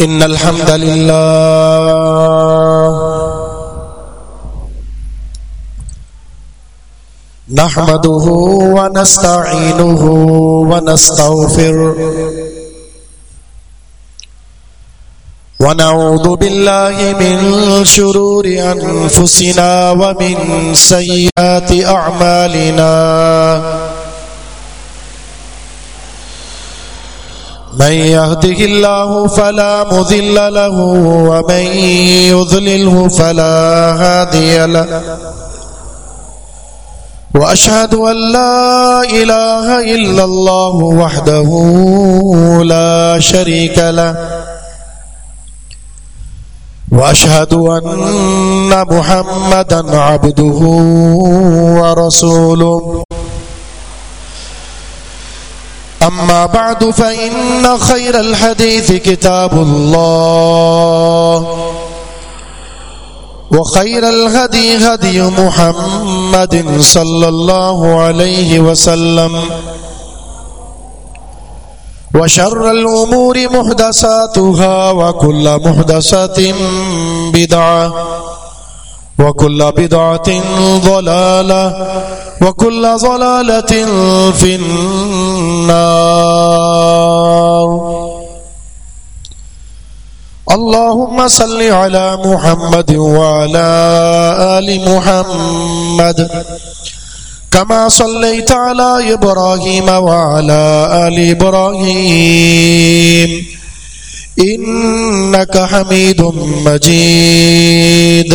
إن الحمد لله نحمده ونستعينه ونستغفر ونعوذ بالله من شرور أنفسنا ومن سيئات أعمالنا من يهده الله فلا مذل له، ومن يذلله فلا هادي له. وأشهد أن لا إله إلا الله وحده لا شريك له. وأشهد أن محمدا عبده ورسوله. أما بعد فإن خير الحديث كتاب الله وخير الهدي هدي محمد صلى الله عليه وسلم وشر الأمور محدثاتها وكل محدثة بدعة وكل بدعة ضلالة وكل ضلالة في النار. اللهم صل على محمد وعلى آل محمد. كما صليت على إبراهيم وعلى آل إبراهيم. إنك حميد مجيد.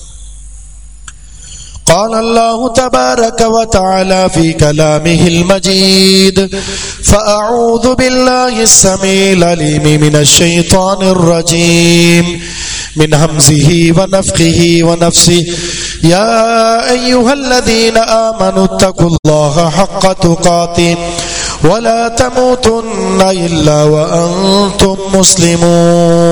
قال الله تبارك وتعالى في كلامه المجيد. فأعوذ بالله السميع العليم من الشيطان الرجيم. من همزه ونفخه ونفسه. يا أيها الذين آمنوا اتقوا الله حق تقاته. ولا تموتن إلا وأنتم مسلمون.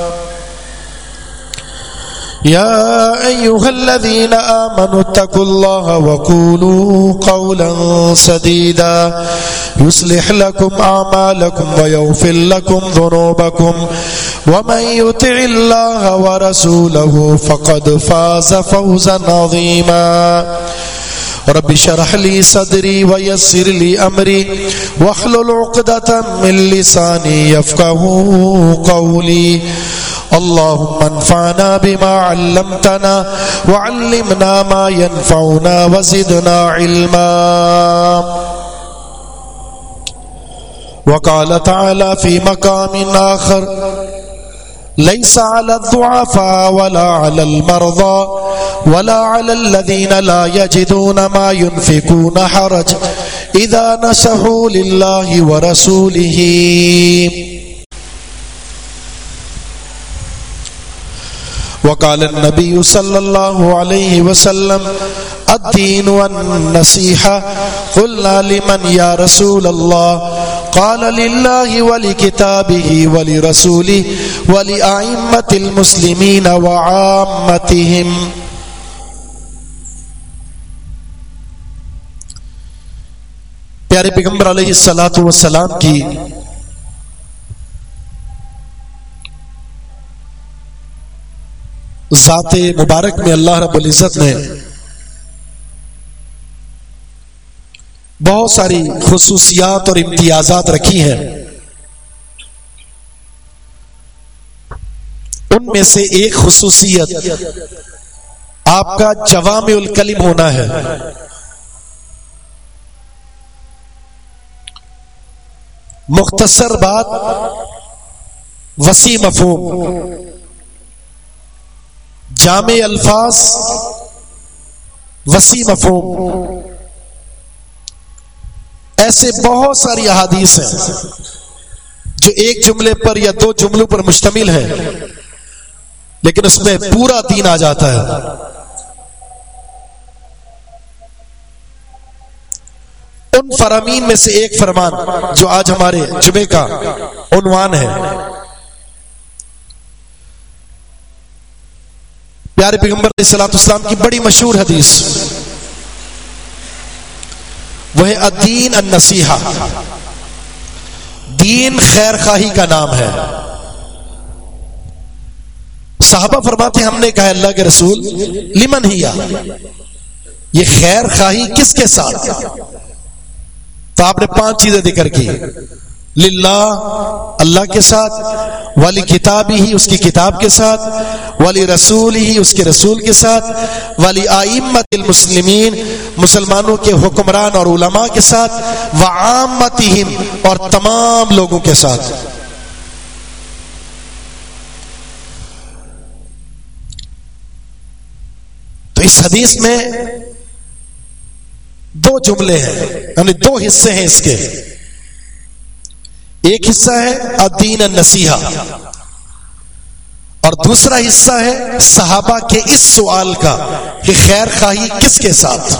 يا أيها الذين آمنوا اتقوا الله وقولوا قولا سديدا. يصلح لكم أعمالكم ويغفر لكم ذنوبكم. ومن يطع الله ورسوله فقد فاز فوزا عظيما. رب شرح لي صدري ويسر لي أمري. واحلل عقدة من لساني يفقه قولي. اللهم انفعنا بما علمتنا وعلمنا ما ينفعنا وزدنا علما. وقال تعالى في مقام آخر ليس على الضعفاء ولا على المرضى ولا على الذين لا يجدون ما ينفقون حرج إذا نسحوا لله ورسوله. وقال النبي صلى الله عليه وسلم، الدين والنصيحة، قلنا لمن يا رسول الله؟ قال لله ولكتابه ولرسوله ولأئمة المسلمين وعامتهم. پیارے پیغمبر علیہ السلام والسلام کی ذات مبارک میں اللہ رب العزت نے بہت ساری خصوصیات اور امتیازات رکھی ہیں۔ ان میں سے ایک خصوصیت آپ کا جوام الکلم ہونا ہے۔ مختصر بات وسیع مفہوم۔ جامع الفاظ، وسیع مفہوم۔ ایسے بہت ساری احادیث ہیں جو ایک جملے پر یا دو جملوں پر مشتمل ہے لیکن اس میں پورا دین آ جاتا ہے۔ ان فرامین میں سے ایک فرمان جو آج ہمارے جمعے کا عنوان ہے۔ پیارے پیغمبر علیہ السلام اسلام کی بڑی مشہور حدیث۔ وہ ہے الدین النصیحہ۔ دین خیر خواہی کا نام ہے۔ صحابہ فرماتے ہم نے کہا اللہ کے رسول، لمن ہی یہ خیر خواہی کس کے ساتھ؟ تو آپ نے پانچ چیزیں ذکر کی۔ للہ، اللہ کے ساتھ، والی کتاب ہی اس کی کتاب کے ساتھ، والی رسول ہی اس کے رسول کے ساتھ، والی آئمت المسلمین، مسلمانوں کے حکمران اور علماء کے ساتھ و اور تمام لوگوں کے ساتھ۔ تو اس حدیث میں دو جملے ہیں یعنی دو حصے ہیں اس کے۔ ایک حصہ ہے الدین النسیحا اور دوسرا حصہ ہے صحابہ کے اس سوال کا کہ خیر خواہی کس کے ساتھ؟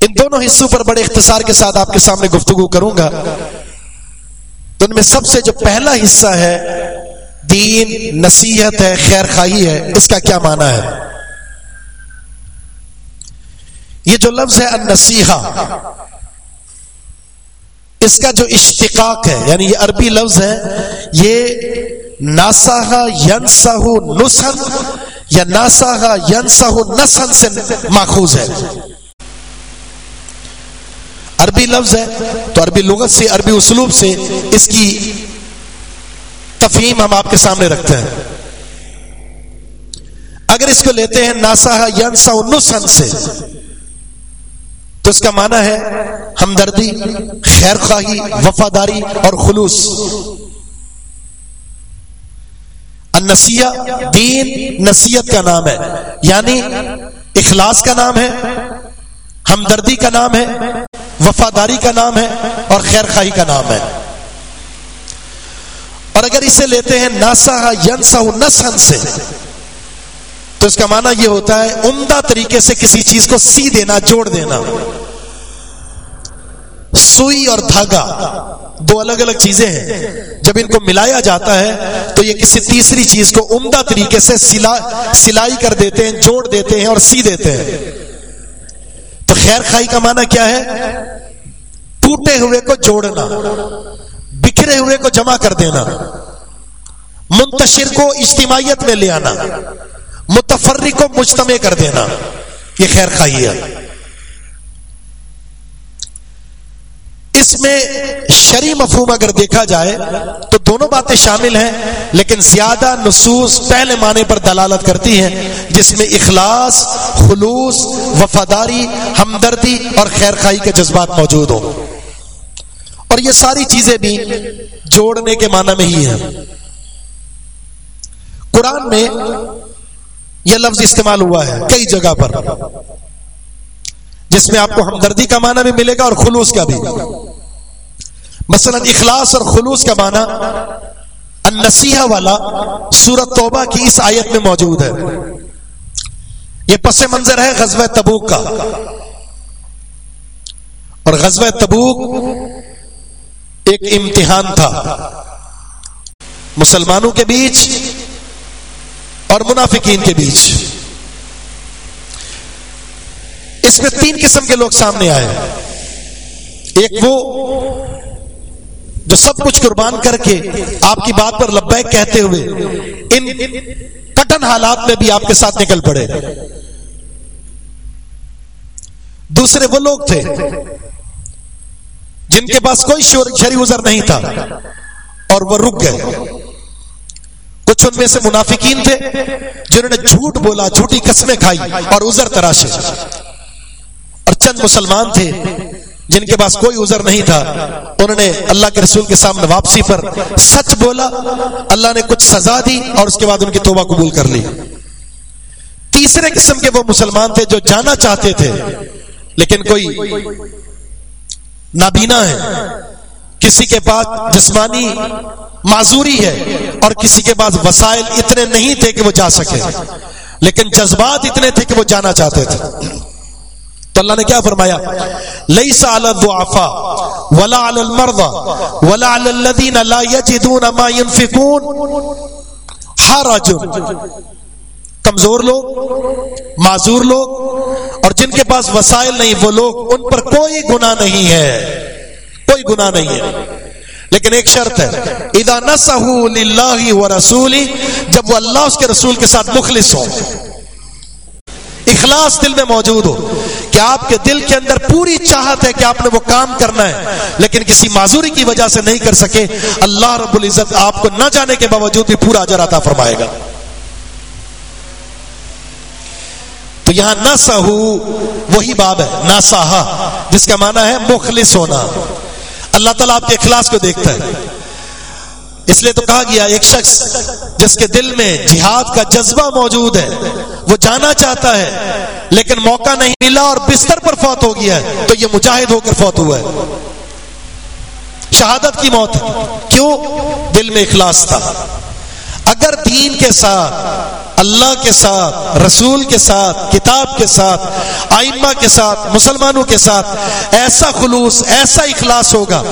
ان دونوں حصوں پر بڑے اختصار کے ساتھ آپ کے سامنے گفتگو کروں گا۔ تو ان میں سب سے جو پہلا حصہ ہے، دین نصیحت ہے، خیر خواہی ہے، اس کا کیا معنی ہے؟ یہ جو لفظ ہے النسیحا اس کا جو اشتقاق ہے یعنی یہ عربی لفظ ہے، یہ ناسا ینسا نسن یا ناسا ینسا نسن سے ماخوذ ہے۔ عربی لفظ ہے، تو عربی لغت سے، عربی اسلوب سے اس کی تفہیم ہم آپ کے سامنے رکھتے ہیں۔ اگر اس کو لیتے ہیں ناسا ینسا نسن سے تو اس کا معنی ہے ہمدردی خیر خواہی وفاداری اور خلوص۔ دین، نصیحت کا نام ہے یعنی اخلاص کا نام ہے، ہمدردی کا نام ہے، وفاداری کا نام ہے اور خیر خواہی کا نام ہے۔ اور اگر اسے لیتے ہیں ناسا ینسا نسن سے تو اس کا معنی یہ ہوتا ہے عمدہ طریقے سے کسی چیز کو سی دینا جوڑ دینا۔ سوئی اور دھاگا دو الگ الگ چیزیں ہیں۔ جب ان کو ملایا جاتا ہے تو یہ کسی تیسری چیز کو عمدہ طریقے سے سلائی کر دیتے ہیں، جوڑ دیتے ہیں اور سی دیتے ہیں۔ تو خیر خائی کا معنی کیا ہے؟ ٹوٹے ہوئے کو جوڑنا، بکھرے ہوئے کو جمع کر دینا، منتشر کو اجتماعیت میں لے آنا۔ متفرق کو مجتمع کر دینا۔ یہ خیر خائی ہے۔ اس میں شری مفہوم اگر دیکھا جائے تو دونوں باتیں شامل ہیں، لیکن زیادہ نصوص پہلے معنی پر دلالت کرتی ہیں، جس میں اخلاص، خلوص، وفاداری، ہمدردی اور خیر خائی کے جذبات موجود ہوں۔ اور یہ ساری چیزیں بھی جوڑنے کے معنی میں ہی ہیں۔ قرآن میں یہ لفظ استعمال ہوا ہے کئی جگہ پر۔ جس میں آپ کو ہمدردی کا معنی بھی ملے گا اور خلوص کا بھی۔ مثلا اخلاص اور خلوص کا معنی النسیحہ والا سورت توبہ کی اس آیت میں موجود ہے۔ یہ پس منظر ہے غزوہ تبوک کا۔ اور غزوہ تبوک ایک امتحان تھا۔ مسلمانوں کے بیچ اور منافقین کے بیچ۔ اس میں تین قسم کے لوگ سامنے آئے۔ ایک وہ جو سب کچھ قربان کر کے آپ کی بات پر لبیک کہتے ہوئے ان کٹن حالات میں بھی آپ کے ساتھ نکل پڑے۔ دوسرے وہ لوگ تھے جن کے پاس کوئی شری ازر نہیں تھا اور وہ رک گئے۔ کچھ ان میں سے منافقین تھے جنہوں نے جھوٹ بولا، جھوٹی قسمیں کھائی اور ازر تراشے۔ اور چند مسلمان تھے جن کے پاس کوئی عذر نہیں تھا۔ انہوں نے اللہ کے رسول کے سامنے واپسی پر سچ بولا، اللہ نے کچھ سزا دی اور اس کے بعد ان کی توبہ قبول کر لی۔ تیسرے قسم کے وہ مسلمان تھے جو جانا چاہتے تھے، لیکن کوئی نابینا ہے۔ کسی کے پاس جسمانی معذوری ہے اور کسی کے پاس وسائل اتنے نہیں تھے کہ وہ جا سکے۔ لیکن جذبات اتنے تھے کہ وہ جانا چاہتے تھے۔ تو اللہ نے کیا فرمایا؟ لئی سال آفا ولا المرضى ولا الذين لا يجدون ما ينفقون۔ حرج کمزور لوگ، معذور لوگ اور جن کے پاس وسائل نہیں، وہ لوگ، ان پر کوئی گناہ نہیں ہے۔ کوئی گناہ نہیں ہے۔ لیکن ایک شرط ہے، اذا نسہو للہ و رسولی جب وہ اللہ اس کے رسول کے ساتھ مخلص ہو، اخلاص دل میں موجود ہو، کہ آپ کے دل کے اندر پوری چاہت ہے کہ آپ نے وہ کام کرنا ہے، لیکن کسی معذوری کی وجہ سے نہیں کر سکے، اللہ رب العزت آپ کو نہ جانے کے باوجود بھی پورا اجر عطا فرمائے گا۔ تو یہاں نہ سہو وہی باب ہے نہ ساہا جس کا معنی ہے مخلص ہونا۔ اللہ تعالیٰ آپ کے اخلاص کو دیکھتا ہے۔ اس لیے تو کہا گیا ایک شخص جس کے دل میں جہاد کا جذبہ موجود ہے، وہ جانا چاہتا ہے، لیکن موقع نہیں ملا اور بستر پر فوت ہو گیا ہے۔ تو یہ مجاہد ہو کر فوت ہوا ہے۔ شہادت کی موت ہے کیوں؟ دل میں اخلاص تھا۔ اگر دین کے ساتھ، اللہ کے ساتھ، رسول کے ساتھ، کتاب کے ساتھ، آئمہ کے ساتھ، مسلمانوں کے ساتھ ایسا خلوص، ایسا اخلاص ہوگا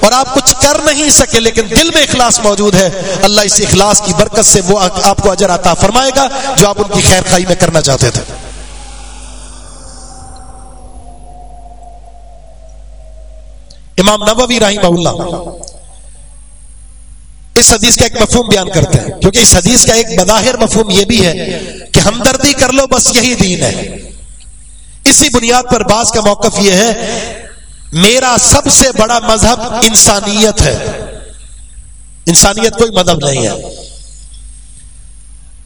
اور آپ کچھ کر نہیں سکے لیکن دل میں اخلاص موجود ہے، اللہ اس اخلاص کی برکت سے وہ آپ کو اجر عطا فرمائے گا جو آپ ان کی خیر خائی میں کرنا چاہتے تھے۔ امام نبوی رحمہ اللہ اس حدیث کا ایک مفہوم بیان کرتے ہیں۔ کیونکہ اس حدیث کا ایک بظاہر مفہوم یہ بھی ہے کہ ہمدردی کر لو، بس یہی دین ہے۔ اسی بنیاد پر بعض کا موقف یہ ہے، میرا سب سے بڑا مذہب انسانیت ہے۔ انسانیت کوئی مذہب نہیں ہے۔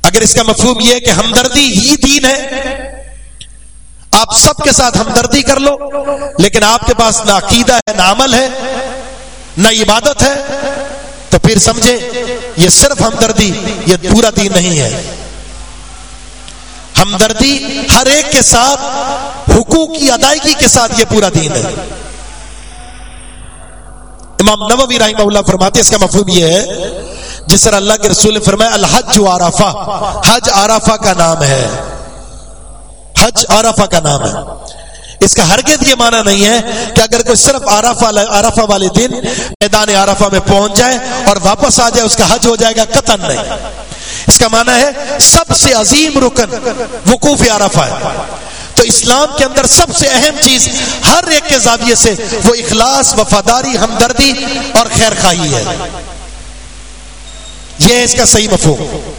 اگر اس کا مفہوم یہ ہے کہ ہمدردی ہی دین ہے، آپ سب کے ساتھ ہمدردی کر لو، لیکن آپ کے پاس نہ عقیدہ ہے، نہ عمل ہے، نہ عبادت ہے تو پھر سمجھے، یہ صرف ہمدردی، یہ پورا دین نہیں ہے۔ ہمدردی ہر ایک کے ساتھ، حقوق کی ادائیگی کے ساتھ یہ پورا دین ہے۔ امام نووی رحمہ اللہ فرماتے اس کا مفہوم یہ ہے، جس طرح اللہ کے رسول نے فرمایا، الحج عرفہ۔ حج عرفہ کا نام ہے۔ حج عرفہ کا نام ہے۔ اس کا ہرگز یہ معنی نہیں ہے کہ اگر کوئی صرف آرافہ آرافہ والے دن میدان آرافہ میں پہنچ جائے اور واپس آ جائے، اس کا حج ہو جائے گا، قطن نہیں۔ اس کا معنی ہے سب سے عظیم رکن وقوف عرفہ ہے۔ تو اسلام کے اندر سب سے اہم چیز ہر ایک کے زاویے سے وہ اخلاص، وفاداری، ہمدردی اور خیر خواہی ہے۔ یہ اس کا صحیح مفہوم۔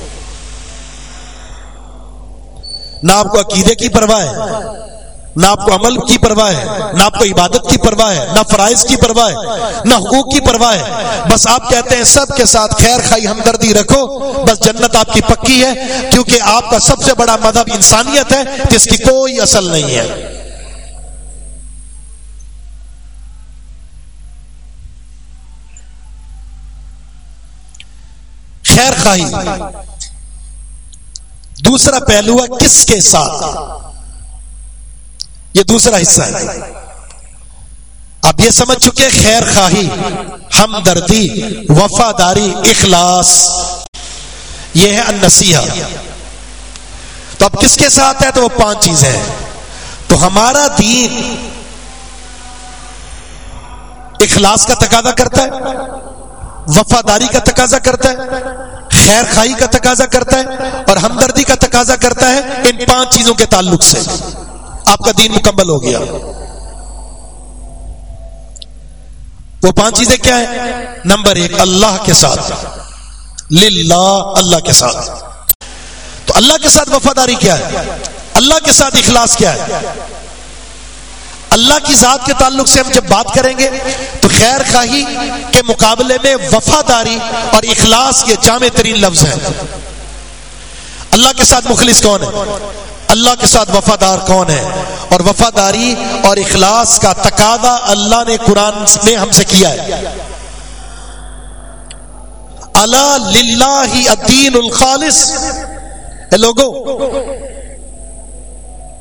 نہ آپ کو عقیدے کی پرواہ ہے۔ نہ آپ کو عمل کی پرواہ ہے، نہ آپ کو عبادت کی پرواہ ہے، نہ فرائض کی پرواہ ہے، نہ حقوق کی پرواہ ہے۔ بس آپ کہتے ہیں سب کے ساتھ خیر خائی ہمدردی رکھو، بس جنت آپ کی پکی ہے، کیونکہ آپ کا سب سے بڑا مذہب انسانیت ہے، جس کی کوئی اصل نہیں ہے۔ خیر خائی دوسرا پہلو ہے کس کے ساتھ؟ یہ دوسرا حصہ ہے۔ اب یہ سمجھ چکے خیر خواہی، ہمدردی، وفاداری، اخلاص۔ یہ ہے النسیحہ تو اب کس کے ساتھ ہے؟ تو وہ پانچ چیزیں ہیں۔ تو ہمارا دین اخلاص کا تقاضا کرتا ہے، وفاداری کا تقاضا کرتا ہے، خیر خائی کا تقاضا کرتا ہے اور ہمدردی کا تقاضا کرتا ہے ان پانچ چیزوں کے تعلق سے۔ آپ کا دین مکمل ہو گیا۔ وہ پانچ چیزیں کیا ہیں؟ نمبر ایک، اللہ کے ساتھ۔ للہ، اللہ کے ساتھ۔ تو اللہ کے ساتھ وفاداری کیا ہے؟ اللہ کے ساتھ اخلاص کیا ہے؟ اللہ کی ذات کے تعلق سے ہم جب بات کریں گے، تو خیر خواہی کے مقابلے میں وفاداری اور اخلاص یہ جامع ترین لفظ ہیں۔ اللہ کے ساتھ مخلص کون ہے؟ اللہ کے ساتھ وفادار کون ہے؟ اور وفاداری اور اخلاص کا تقاضا اللہ نے قرآن میں ہم سے کیا ہے۔ اللہ للہ الدین الخالص۔ لوگوں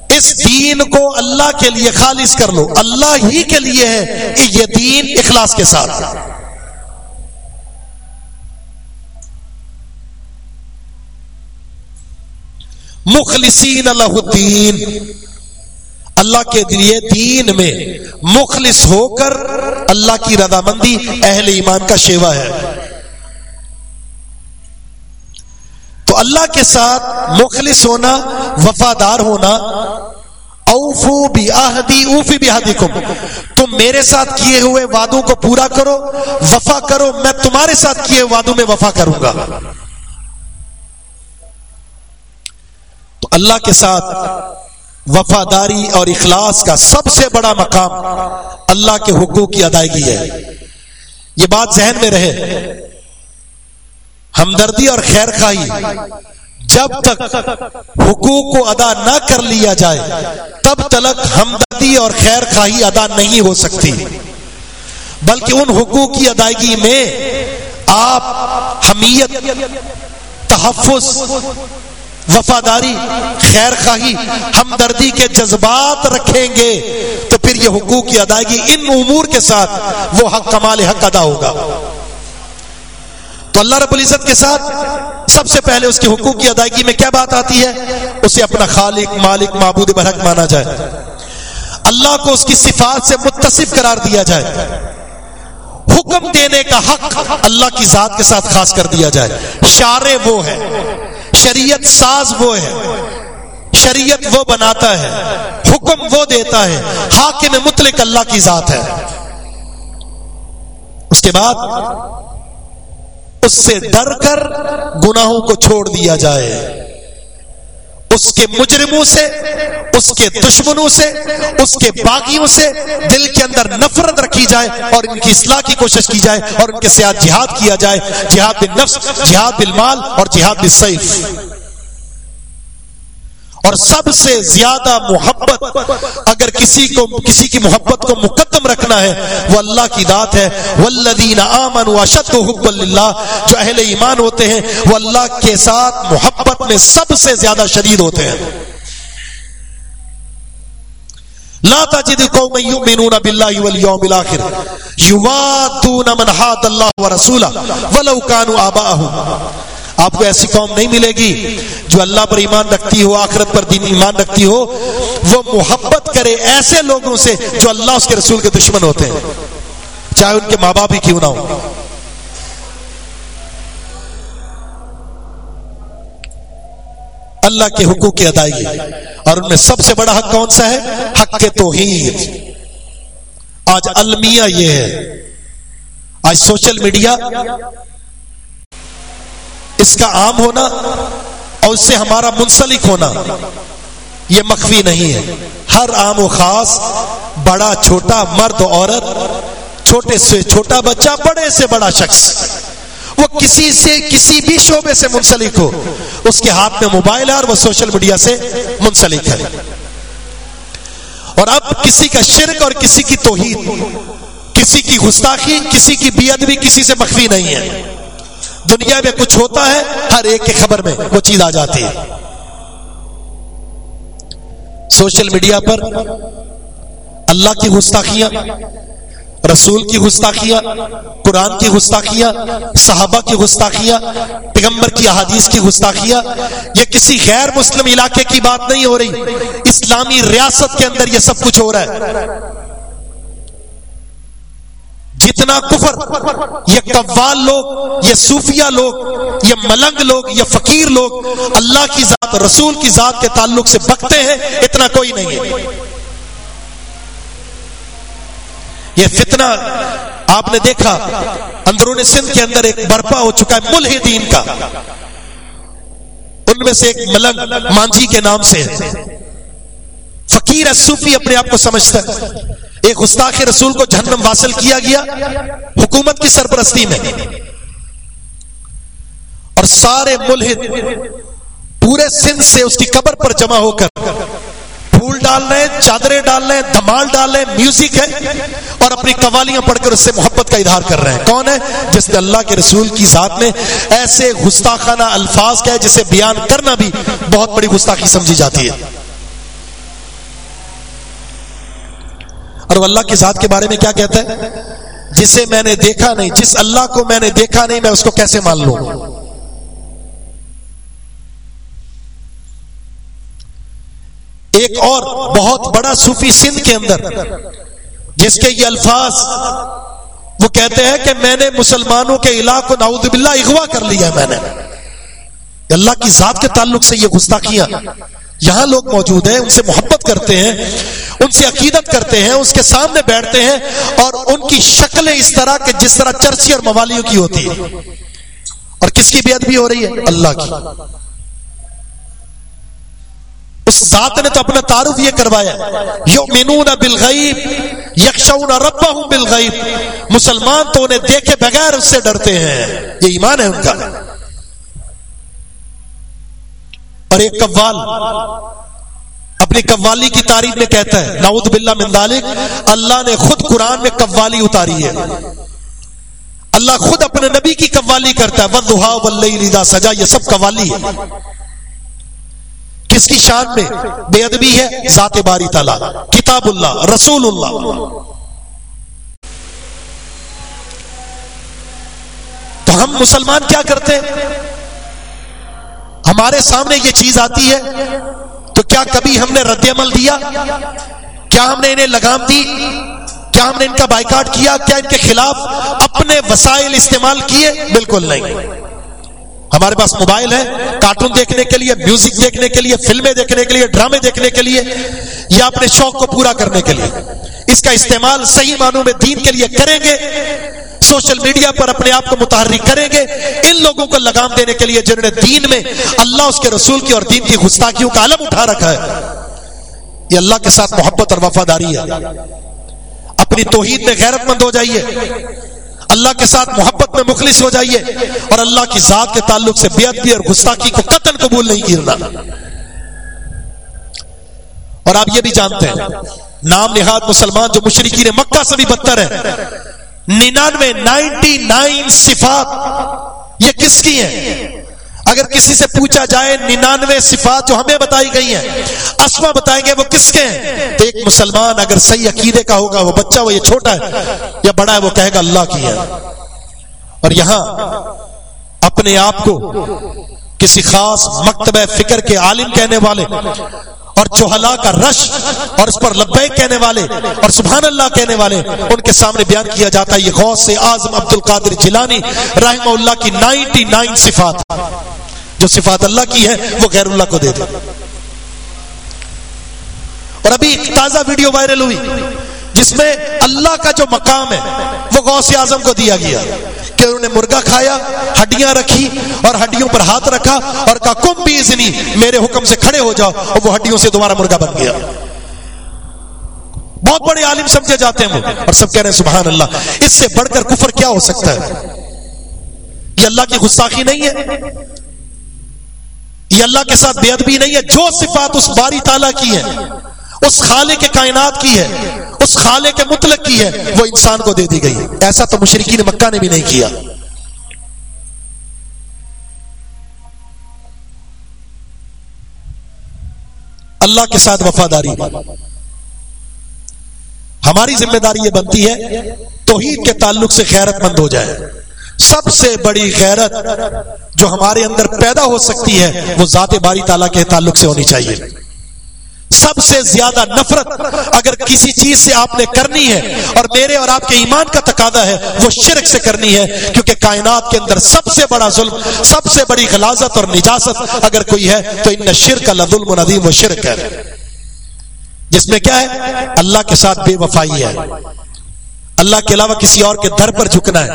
اس دین کو اللہ کے لیے خالص کر لو۔ اللہ ہی کے لیے ہے یہ دین اخلاص کے ساتھ۔ مخلصین اللہ الدین۔ اللہ کے لیے دین میں مخلص ہو کر اللہ کی رضامندی اہل ایمان کا شیوا ہے۔ تو اللہ کے ساتھ مخلص ہونا، وفادار ہونا، اوفو بھی آہدی اوفی بھی آہدی تم میرے ساتھ کیے ہوئے وعدوں کو پورا کرو، وفا کرو، میں تمہارے ساتھ کیے وعدوں میں وفا کروں گا۔ اللہ کے ساتھ وفاداری اور اخلاص کا سب سے بڑا مقام اللہ کے حقوق کی ادائیگی ہے۔ یہ بات ذہن میں رہے۔ ہمدردی اور خیر خواہی جب تک حقوق کو ادا نہ کر لیا جائے، تب تلک ہمدردی اور خیر خواہی ادا نہیں ہو سکتی۔ بلکہ ان حقوق کی ادائیگی میں آپ حمیت، تحفظ وفاداری خیر خواہی ہمدردی کے جذبات رکھیں گے، تو پھر یہ حقوق کی ادائیگی ان امور کے ساتھ وہ حق کمال حق ادا ہوگا۔ تو اللہ رب العزت کے ساتھ سب سے پہلے اس کے حقوق کی ادائیگی میں کیا بات آتی ہے؟ اسے اپنا خالق، مالک، معبود برحق مانا جائے۔ اللہ کو اس کی صفات سے متصف قرار دیا جائے۔ حکم دینے کا حق اللہ کی ذات کے ساتھ خاص کر دیا جائے۔ شارے وہ ہے شریعت ساز وہ ہے، شریعت وہ بناتا ہے، حکم وہ دیتا ہے، حاکم مطلق اللہ کی ذات ہے۔ اس کے بعد اس سے ڈر کر گناہوں کو چھوڑ دیا جائے۔ اس کے مجرموں سے، اس کے دشمنوں سے، اس کے باغیوں سے دل کے اندر نفرت رکھی جائے اور ان کی اصلاح کی کوشش کی جائے اور ان کے ساتھ جہاد کیا جائے۔ جہاد بالنفس جہاد بالمال اور جہاد بالسیف اور سب سے زیادہ محبت اگر کسی کو، کسی کی محبت کو مقدم رکھنا ہے، وہ اللہ کی ذات ہے۔ والذین آمنوا اشد حب اللہ جو اہل ایمان ہوتے ہیں، وہ اللہ کے ساتھ محبت میں سب سے زیادہ شدید ہوتے ہیں۔ لا تجد قوم يؤمنون بالله واليوم الاخر يوادون من حاد الله ورسوله ولو كانوا آباءهم۔ آپ کو ایسی قوم نہیں ملے گی جو اللہ پر ایمان رکھتی ہو، آخرت پر دین ایمان رکھتی ہو۔ وہ محبت کرے ایسے لوگوں سے جو اللہ اس کے رسول کے دشمن ہوتے ہیں۔ چاہے ان کے ماں باپ ہی کیوں نہ ہو۔ اللہ کے حقوق کی ادائیگی۔ اور ان میں سب سے بڑا حق کون سا ہے؟ حق کے توحید۔ آج المیہ یہ ہے۔ آج سوشل میڈیا اس کا عام ہونا اور اس سے ہمارا منسلک ہونا، یہ مخفی نہیں ہے۔ ہر عام و خاص، بڑا، چھوٹا، مرد عورت، چھوٹے سے چھوٹا بچہ، بڑے سے بڑا شخص۔ وہ کسی سے کسی بھی شعبے سے منسلک ہو، اس کے ہاتھ میں موبائل ہے اور وہ سوشل میڈیا سے منسلک ہے۔ اور اب کسی کا شرک اور کسی کی توحید، کسی کی گستاخی، کسی کی بے ادبی، کسی سے مخفی نہیں ہے۔ دنیا میں کچھ ہوتا ہے، ہر ایک کی خبر میں وہ چیز آ جاتی ہے۔ سوشل میڈیا پر اللہ کی گستاخیاں، رسول کی گستاخیاں، قرآن کی گستاخیاں، صحابہ کی گستاخیاں، پیغمبر کی احادیث کی گستاخیاں، یہ کسی غیر مسلم علاقے کی بات نہیں ہو رہی۔ اسلامی ریاست کے اندر یہ سب کچھ ہو رہا ہے۔ جتنا کفر، یہ قوال لوگ، یہ صوفیہ لوگ، یہ ملنگ لوگ، یہ فقیر لوگ اللہ کی ذات، رسول کی ذات کے تعلق سے بکتے ہیں، اتنا کوئی نہیں ہے۔ یہ فتنہ آپ نے دیکھا، اندرون سندھ کے اندر ایک برپا ہو چکا ہے، ملحدین کا۔ ان میں سے ایک ملنگ مانجی کے نام سے ہے۔ فقیر صوفی اپنے آپ کو سمجھتا ہے۔ ایک گستاخ رسول کو جہنم واصل کیا گیا حکومت کی سرپرستی میں اور سارے ملحد پورے سندھ سے اس کی قبر پر جمع ہو کر پھول ڈال رہے ہیں چادریں ڈال رہے ہیں دھمال ڈال رہے ہیں میوزک ہے اور اپنی قوالیاں پڑھ کر اس سے محبت کا اظہار کر رہے ہیں۔ کون ہے؟ جس نے اللہ کے رسول کی ذات میں ایسے گستاخانہ الفاظ کا ہے جسے بیان کرنا بھی بہت بڑی گستاخی سمجھی جاتی ہے۔ اور وہ اللہ کی ذات کے بارے میں کیا کہتا ہے؟ جسے میں نے دیکھا نہیں، جس اللہ کو میں نے دیکھا نہیں، میں اس کو کیسے مان لوں؟ ایک اور بہت بڑا صوفی سندھ کے اندر، جس کے یہ الفاظ، وہ کہتے ہیں کہ میں نے مسلمانوں کے علاق کو نعوذ باللہ اغوا کر لیا میں نے۔ اللہ کی ذات کے تعلق سے یہ گستاخیاں۔ یہاں لوگ موجود ہیں، ان سے محبت کرتے ہیں، ان سے عقیدت کرتے ہیں، اس کے سامنے بیٹھتے ہیں اور ان کی شکلیں اس طرح کہ جس طرح چرچی اور موالیوں کی ہوتی ہے اور کس کی بیعت بھی ہو رہی ہے؟ اللہ کی۔ اس ذات نے تو اپنا تعارف یہ کروایا، یؤمنون بالغیب یکشون ربہم بالغیب۔ مسلمان تو انہیں دیکھے بغیر اس سے ڈرتے ہیں، یہ ایمان ہے ان کا۔ اور ایک قوال اپنی قوالی کی تعریف میں کہتا ہے، نعوذ باللہ من ذالک، اللہ نے خود قرآن میں قوالی اتاری ہے۔ اللہ خود اپنے نبی کی قوالی کرتا ہے وَالضُّحَا وَاللَّيْلِ اِذَا سجا، یہ سب قوالی ہے۔ کس کی شان میں؟ بے ادبی ہے، ذات باری تعالیٰ۔ کتاب اللہ، رسول اللہ۔ تو ہم مسلمان کیا کرتے ہمارے سامنے یہ چیز آتی ہے، تو کیا کبھی ہم نے رد عمل دیا؟ کیا ہم نے انہیں لگام دی؟ کیا ہم نے ان کا بائیکاٹ کیا؟ کیا ان کے خلاف اپنے وسائل استعمال کیے؟ بالکل نہیں۔ ہمارے پاس موبائل ہے، کارٹون دیکھنے کے لیے، میوزک دیکھنے کے لیے، فلمیں دیکھنے کے لیے، ڈرامے دیکھنے کے لیے، یا اپنے شوق کو پورا کرنے کے لیے۔ اس کا استعمال صحیح معنوں میں دین کے لیے کریں گے سوشل میڈیا پر اپنے آپ کو متحرک کریں گے۔ ان لوگوں کو لگام دینے کے لیے جنہوں نے دین میں اللہ، اس کے رسول کی اور دین کی گستاخیوں کا علم اٹھا رکھا ہے، یہ اللہ کے ساتھ محبت اور وفاداری ہے۔ اپنی توحید میں غیرت مند ہو جائیے۔ اللہ کے ساتھ محبت میں مخلص ہو جائیے۔ اور اللہ کی ذات کے تعلق سے بے ادبی اور گستاخی کو قتل قبول نہیں کرنا اور آپ یہ بھی جانتے ہیں، نام نہاد مسلمان جو مشرقین مکہ سے بھی بدتر ہے۔ ننانوے، نائنٹی نائن صفات، یہ کس کی ہیں؟ اگر کسی سے پوچھا جائے ننانوے صفات جو ہمیں بتائی گئی ہیں، اسما بتائیں گے وہ کس کے ہیں؟ تو ایک مسلمان اگر صحیح عقیدے کا ہوگا، وہ بچہ وہ یہ چھوٹا ہے، یا بڑا ہے، وہ کہے گا اللہ کی ہے۔ اور یہاں اپنے آپ کو کسی خاص مکتبہ فکر کے عالم کہنے والے اور چوہلا کا رش اور اس پر لبیک کہنے والے اور سبحان اللہ کہنے والے، ان کے سامنے بیان کیا جاتا ہے، یہ غوث سے اعظم عبد القادر جیلانی رحمہ اللہ کی نائنٹی نائن صفات، جو صفات اللہ کی ہے وہ غیر اللہ کو دے دے۔ اور ابھی ایک تازہ ویڈیو وائرل ہوئی، جس میں اللہ کا جو مقام ہے، وہ غوث اعظم کو دیا گیا۔ کہ انہوں نے مرغا کھایا، ہڈیاں رکھی اور ہڈیوں پر ہاتھ رکھا اور کہا، کم بھی ازنی میرے حکم سے کھڑے ہو جاؤ اور وہ ہڈیوں سے دوبارہ مرغا بن گیا. بہت بڑے عالم سمجھے جاتے ہیں وہ اور سب کہہ رہے ہیں، سبحان اللہ، اس سے بڑھ کر کفر کیا ہو سکتا ہے؟ یہ اللہ کی گستاخی نہیں ہے۔ یہ اللہ کے ساتھ بے ادبی نہیں ہے۔ جو صفات اس باری تعالیٰ کی ہے اس خالے کے کائنات کی ہے اس خالے کے مطلق کی ہے، وہ انسان کو دے دی گئی ایسا تو مشرقین مکہ نے بھی نہیں کیا۔ اللہ کے ساتھ وفاداری۔ ہماری ذمہ داری یہ بنتی ہے، توحید کے تعلق سے خیرت مند ہو جائے۔ سب سے بڑی غیرت جو ہمارے اندر پیدا ہو سکتی ہے، وہ ذات باری تعالیٰ کے تعلق سے ہونی چاہیے۔ سب سے زیادہ نفرت اگر کسی چیز سے آپ نے کرنی ہے اور میرے اور آپ کے ایمان کا تقاضا ہے، وہ شرک سے کرنی ہے، کیونکہ کائنات کے اندر سب سے بڑا ظلم، سب سے بڑی غلازت اور نجاست اگر کوئی ہے، تو ان شرک اللہ ظلم و ندیم و شرک ہے۔ جس میں کیا ہے؟ اللہ کے ساتھ بے وفائی ہے۔ اللہ کے علاوہ کسی اور کے در پر جھکنا ہے۔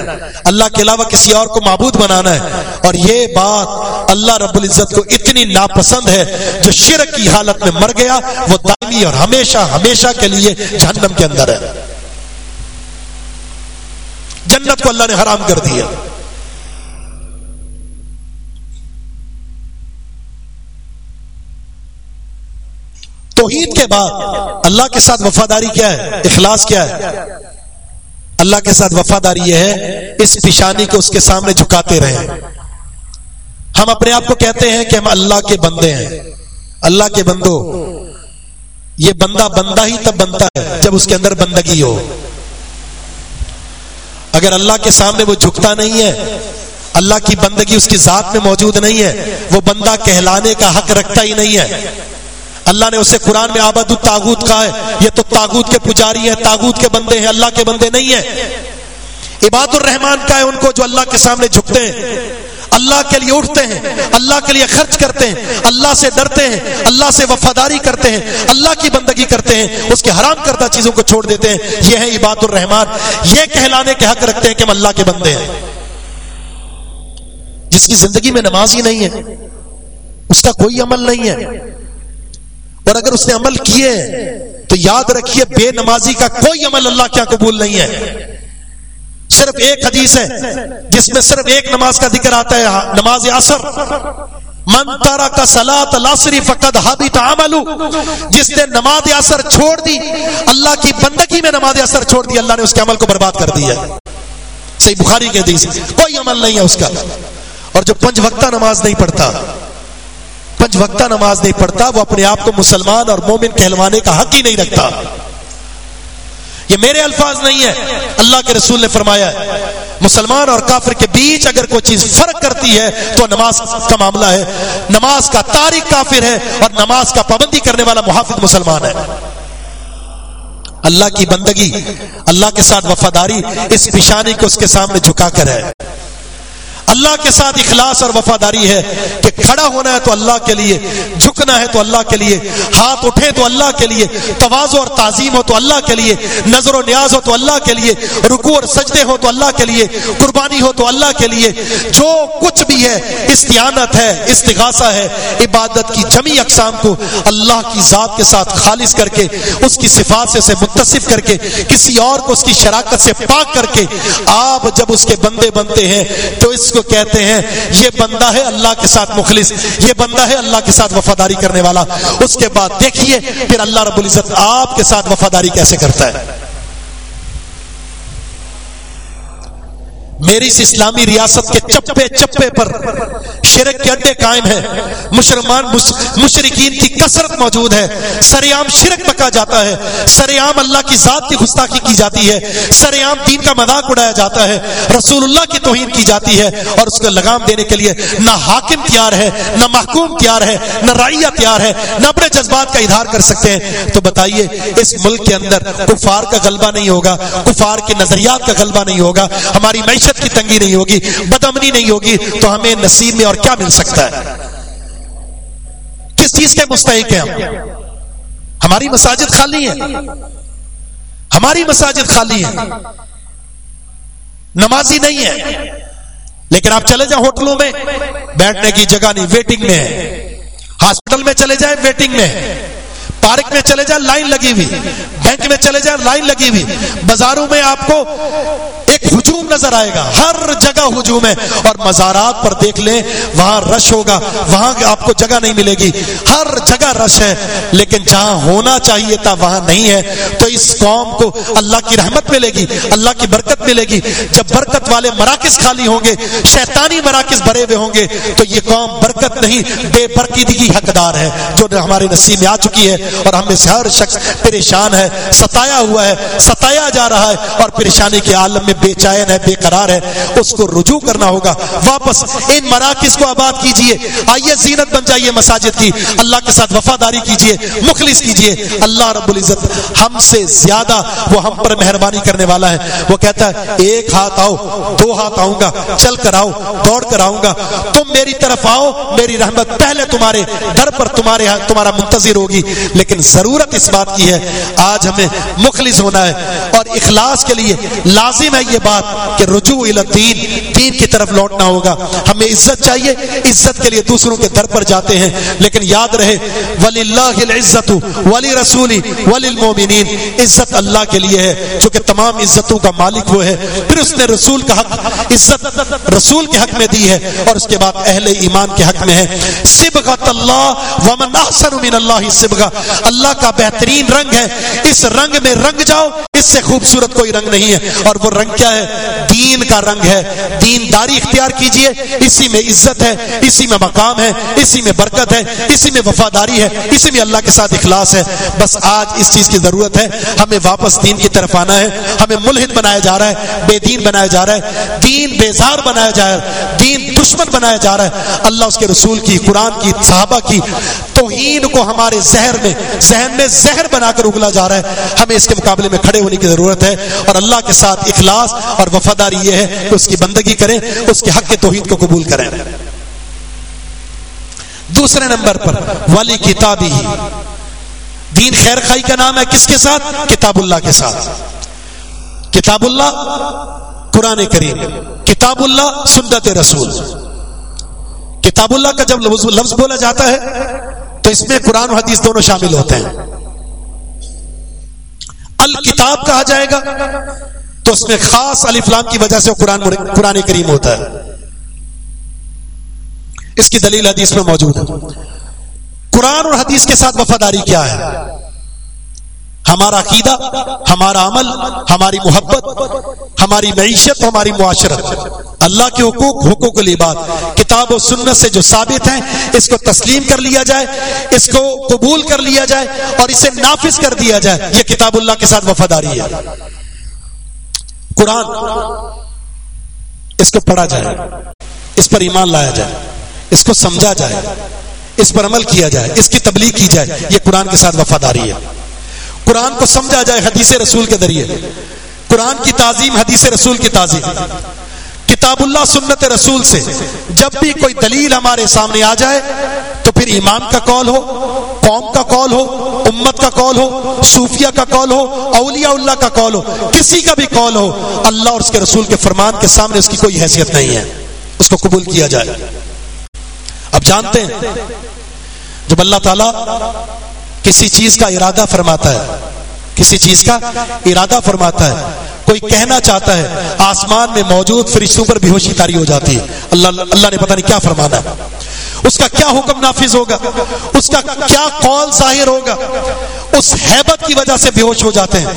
اللہ کے علاوہ کسی اور کو معبود بنانا ہے۔ اور یہ بات اللہ رب العزت کو اتنی ناپسند ہے جو شرک کی حالت میں مر گیا، وہ دائمی اور ہمیشہ ہمیشہ کے لیے جہنم کے اندر ہے۔ جنت کو اللہ نے حرام کر دیا۔ توحید کے بعد اللہ کے ساتھ وفاداری کیا ہے؟ اخلاص کیا ہے؟ اللہ کے ساتھ وفاداری یہ ہے، اس پیشانی کو اس کے سامنے جھکاتے رہے ہم اپنے آپ کو کہتے ہیں کہ ہم اللہ کے بندے ہیں۔ اللہ کے بندو، یہ بندہ بندہ ہی تب بنتا ہے جب اس کے اندر بندگی ہو۔ اگر اللہ کے سامنے وہ جھکتا نہیں ہے، اللہ کی بندگی اس کی ذات میں موجود نہیں ہے، وہ بندہ کہلانے کا حق رکھتا ہی نہیں ہے۔ اللہ نے اسے قرآن میں آباد التاغوت کہا ہے۔ یہ تو تاغوت کے پجاری ہیں تاغوت کے بندے ہیں، اللہ کے بندے نہیں ہیں۔ عباد الرحمان کا ہے ان کو جو اللہ کے سامنے جھکتے ہیں۔ اللہ کے لیے اٹھتے ہیں، اللہ کے لیے خرچ کرتے ہیں، اللہ سے ڈرتے ہیں، اللہ سے وفاداری کرتے ہیں، اللہ کی بندگی کرتے ہیں، اس کے حرام کردہ چیزوں کو چھوڑ دیتے ہیں۔ یہ ہے عباد الرحمان یہ کہلانے کے حق رکھتے ہیں کہ ہم اللہ کے بندے ہیں۔ جس کی زندگی میں نماز ہی نہیں ہے، اس کا کوئی عمل نہیں ہے۔ اور اگر اس نے عمل کیے تو یاد رکھیے بے نمازی کا کوئی عمل اللہ کیا قبول نہیں ہے۔ صرف ایک حدیث ہے جس میں صرف ایک نماز کا ذکر آتا ہے، نماز اثر من تارا کا سلاد لاسری فقد ہابی تعمل جس نے نماز اثر چھوڑ دی، اللہ کی بندگی میں نماز اثر چھوڑ دی، اللہ نے اس کے عمل کو برباد کر دیا صحیح بخاری کے حدیث کوئی عمل نہیں ہے اس کا۔ اور جو پنج وقتہ نماز نہیں پڑھتا پنج وقتہ نماز نہیں پڑھتا، وہ اپنے آپ کو مسلمان اور مومن کہلوانے کا حق ہی نہیں رکھتا۔ یہ میرے الفاظ نہیں ہے اللہ کے رسول نے فرمایا مسلمان اور کافر کے بیچ اگر کوئی چیز فرق کرتی ہے تو نماز کا معاملہ ہے۔ نماز کا تاریخ کافر ہے اور نماز کا پابندی کرنے والا محافظ مسلمان ہے۔ اللہ کی بندگی، اللہ کے ساتھ وفاداری، اس پیشانی کو اس کے سامنے جھکا کر ہے۔ اللہ کے ساتھ اخلاص اور وفاداری ہے کہ کھڑا ہونا ہے تو اللہ کے لیے، جھکنا ہے تو اللہ کے لیے، ہاتھ اٹھے تو اللہ کے لیے توازو اور تعظیم ہو تو اللہ کے لیے، نظر و نیاز ہو تو اللہ کے لیے رکو اور سجدے ہو تو اللہ کے لیے، قربانی ہو تو اللہ کے لیے، جو کچھ بھی ہے، استعانت ہے، استغاثہ ہے، عبادت کی جمی اقسام کو اللہ کی ذات کے ساتھ خالص کر کے، اس کی صفات سے متصف کر کے، کسی اور کو اس کی شراکت سے پاک کر کے، آپ جب اس کے بندے بنتے ہیں تو اس کو کہتے ہیں، یہ بندہ ہے اللہ کے ساتھ مخلص، یہ بندہ ہے اللہ کے ساتھ وفاداری کرنے والا۔ اس کے بعد دیکھیے پھر اللہ رب العزت آپ کے ساتھ وفاداری کیسے کرتا ہے۔ میری اس اسلامی ریاست کے چپے چپے پر شرک کے اڈے قائم ہیں۔ مسلمان مشرقین کی کثرت موجود ہے۔ سریام شرک پکا جاتا ہے۔ سریام اللہ کی ذات کی گستاخی کی جاتی ہے۔ سریام دین کا مذاق اڑایا جاتا ہے۔ رسول اللہ کی توہین کی جاتی ہے اور اس کو لگام دینے کے لیے نہ حاکم تیار ہے، نہ محکوم تیار ہے، نہ رائیا تیار ہے، نہ اپنے جذبات کا اظہار کر سکتے ہیں۔ تو بتائیے، اس ملک کے اندر کفار کا غلبہ نہیں ہوگا، کفار کے نظریات کا غلبہ نہیں ہوگا، ہماری معیشت معیشت کی تنگی نہیں ہوگی بدمنی نہیں ہوگی، تو ہمیں نصیب میں اور کیا مل سکتا ہے؟ کس چیز کے مستحق ہیں ہم؟ ہماری مساجد خالی ہیں۔ ہماری مساجد خالی ہیں۔ نمازی نہیں ہے لیکن آپ چلے جائیں ہوٹلوں میں، بیٹھنے کی جگہ نہیں، ویٹنگ میں ہے ہاسپٹل میں چلے جائیں، ویٹنگ میں ہے پارک میں چلے جائیں، لائن لگی ہوئی۔ بینک میں چلے جائیں، لائن لگی ہوئی۔ بازاروں میں آپ کو نظر آئے گا، ہر جگہ ہجوم ہے۔ اور مزارات پر دیکھ لیں، وہاں رش ہوگا، وہاں آپ کو جگہ نہیں ملے گی۔ ہر جگہ رش ہے، لیکن جہاں ہونا چاہیے تھا، وہاں نہیں ہے۔ تو اس قوم کو اللہ کی رحمت ملے گی، اللہ کی برکت ملے گی۔ جب برکت والے مراکز خالی ہوں گے، شیطانی مراکز بھرے ہوئے ہوں گے، تو یہ قوم برکت نہیں، بے برکیدگی حقدار ہے۔ جو ہمارے نصیب میں آ چکی ہے، اور ہم میں سے ہر شخص پریشان ہے، ستایا ہوا ہے، ستایا جا رہا ہے، اور پریشانی کے عالم میں بے چین ہے بے قرار ہے، اس کو رجوع کرنا ہوگا۔ واپس ان مراکز کو آباد کیجیے۔ آئیے زینت بن جائیے مساجد کی۔ اللہ کے ساتھ وفاداری کیجیے، مخلص کیجیے۔ اللہ رب العزت ہم سے زیادہ وہ ہم پر مہربانی کرنے والا ہے۔ وہ کہتا ہے، ایک ہاتھ آؤ، دو ہاتھ آؤں گا، چل کر آؤ، دوڑ کر آؤں گا۔ تم میری طرف آؤ، میری رحمت پہلے تمہارے در پر تمہارے ہاں، تمہارا منتظر ہوگی۔ لیکن ضرورت اس بات کی ہے، آج ہمیں مخلص ہونا ہے۔ اور اخلاص کے لیے لازم ہے یہ بات۔ کہ رجوع الدین، دین کی طرف لوٹنا ہوگا۔ ہمیں عزت چاہیے، عزت کے لیے دوسروں کے در پر جاتے ہیں۔ لیکن یاد رہے ولی اللہ عزت ولی رسولی ولی المومنین عزت اللہ کے لیے ہے، چونکہ تمام عزتوں کا مالک وہ ہے۔ پھر اس نے رسول کا حق، عزت رسول کے حق میں دی ہے، اور اس کے بعد اہل ایمان کے حق میں ہے۔ سبغت اللہ ومن احسن من اللہ سبغہ اللہ کا بہترین رنگ ہے۔ اس رنگ میں رنگ جاؤ، اس سے خوبصورت کوئی رنگ نہیں ہے۔ اور وہ رنگ کیا ہے؟ دین کا رنگ ہے۔ دین داری اختیار کیجیے۔ اسی میں عزت ہے، اسی میں مقام ہے، اسی میں برکت ہے، اسی میں وفاداری ہے، اسی میں اللہ کے ساتھ اخلاص ہے۔ بس آج اس چیز کی ضرورت ہے۔ ہمیں واپس دین کی طرف آنا ہے۔ ہمیں ملحد بنایا جا رہا ہے، بے دین بنایا جا رہا ہے۔ دین بیزار بنایا جا رہا ہے۔ دین دشمن بنایا جا رہا ہے۔ اللہ اس کے رسول کی، قرآن کی، صحابہ کی توہین کو ہمارے زہر میں، ذہن میں زہر بنا کر اگلا جا رہا ہے۔ ہمیں اس کے مقابلے میں کھڑے ہونے کی ضرورت ہے اور اللہ کے ساتھ اخلاص اور وفا وفاداری یہ ہے کہ اس کی بندگی کریں اس کے حق کے توحید کو قبول کریں دوسرے نمبر پر، والی کتابی دین خیر خائی کا نام ہے کس کے ساتھ؟ کتاب اللہ کے ساتھ۔ کتاب اللہ، قرآن کریم۔ کتاب اللہ، سنت رسول۔ کتاب اللہ کا جب لفظ بولا جاتا ہے، تو اس میں قرآن و حدیث دونوں شامل ہوتے ہیں۔ الکتاب کہا جائے گا۔ تو اس میں خاص علی فلام کی وجہ سے قرآن قرآن کریم ہوتا ہے۔ اس کی دلیل حدیث میں موجود ہے۔ قرآن اور حدیث کے ساتھ وفاداری کیا ہے؟ ہمارا عقیدہ، ہمارا عمل، ہماری محبت، ہماری معیشت، ہماری معاشرت۔ اللہ کے حقوق حقوق بات۔ کتاب و سنت سے جو ثابت ہیں، اس کو تسلیم کر لیا جائے، اس کو قبول کر لیا جائے اور اسے نافذ کر دیا جائے۔ یہ کتاب اللہ کے ساتھ وفاداری ہے۔ قرآن اس کو پڑھا جائے، اس پر ایمان لایا جائے، اس کو سمجھا جائے، اس پر عمل کیا جائے، اس کی تبلیغ کی جائے، یہ قرآن کے ساتھ وفاداری ہے۔ قرآن کو سمجھا جائے حدیث رسول کے ذریعے، قرآن کی تعظیم حدیث رسول کی تعظیم۔ کتاب اللہ سنت رسول سے جب بھی کوئی دلیل ہمارے سامنے آ جائے تو پھر ایمان کا کال ہو، قوم کا کال ہو، امت کا کال ہو، صوفیہ کا کال ہو، اولیاء اللہ کا کال ہو، کسی کا بھی کال ہو، اللہ اور اس کے رسول کے فرمان کے سامنے اس کی کوئی حیثیت نہیں ہے۔ اس کو قبول کیا جائے۔ اب جانتے ہیں، جب اللہ تعالیٰ کسی چیز کا ارادہ فرماتا ہے کسی چیز کا ارادہ فرماتا ہے، کوئی کہنا چاہتا ہے، آسمان میں موجود فرشتوں پر بھی ہوشی تاری ہو جاتی ہے۔ اللہ اللہ نے پتہ نہیں کیا فرمانا۔ ہے اس کا کیا حکم نافذ ہوگا؟ اس کا کیا قول ظاہر ہوگا؟ اس حیبت کی وجہ سے بے ہوش ہو جاتے ہیں۔